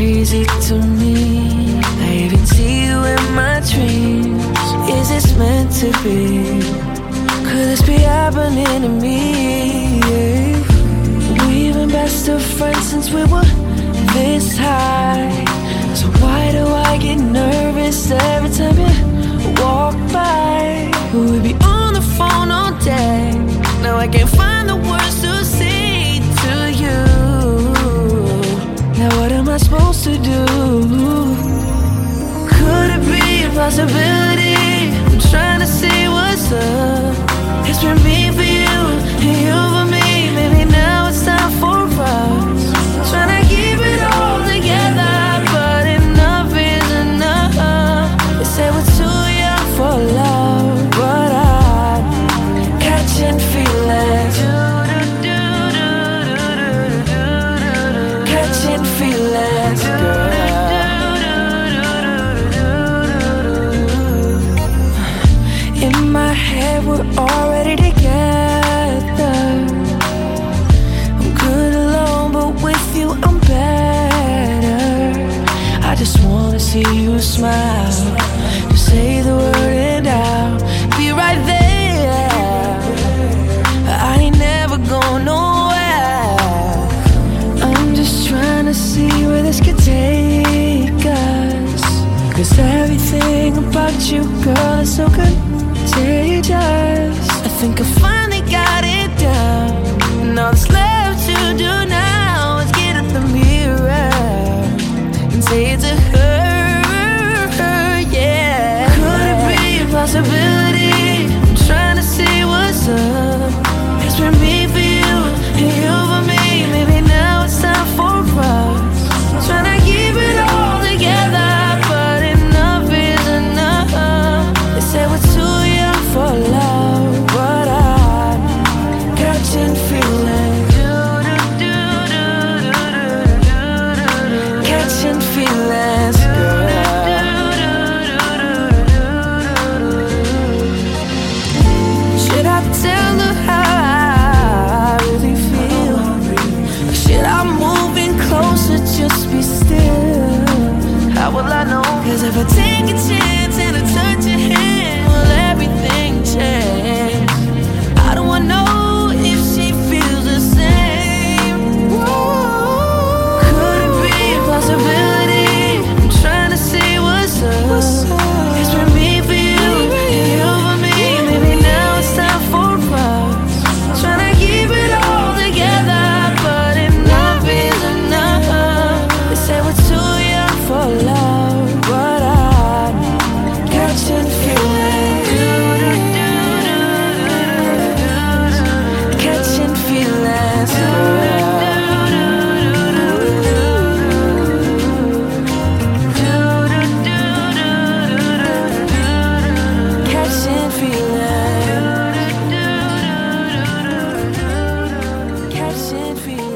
crazy to me. I even see you in my dreams. Is this meant to be? Could this be happening to me? Yeah. We've been best of friends since we were this high. So why do I get nervous every time you walk by? We'd be on the phone all day. Now I can't find the words to say. I supposed to do? Could it be a possibility? I'm trying to see what's up. My head, we're already together. I'm good alone, but with you, I'm better. I just wanna see you smile. Just say the word and I'll be right there. I ain't never going nowhere. I'm just trying to see where this could take us. Cause everything about you, girl, is so contagious. Think I find Cause if I take a chance can't feel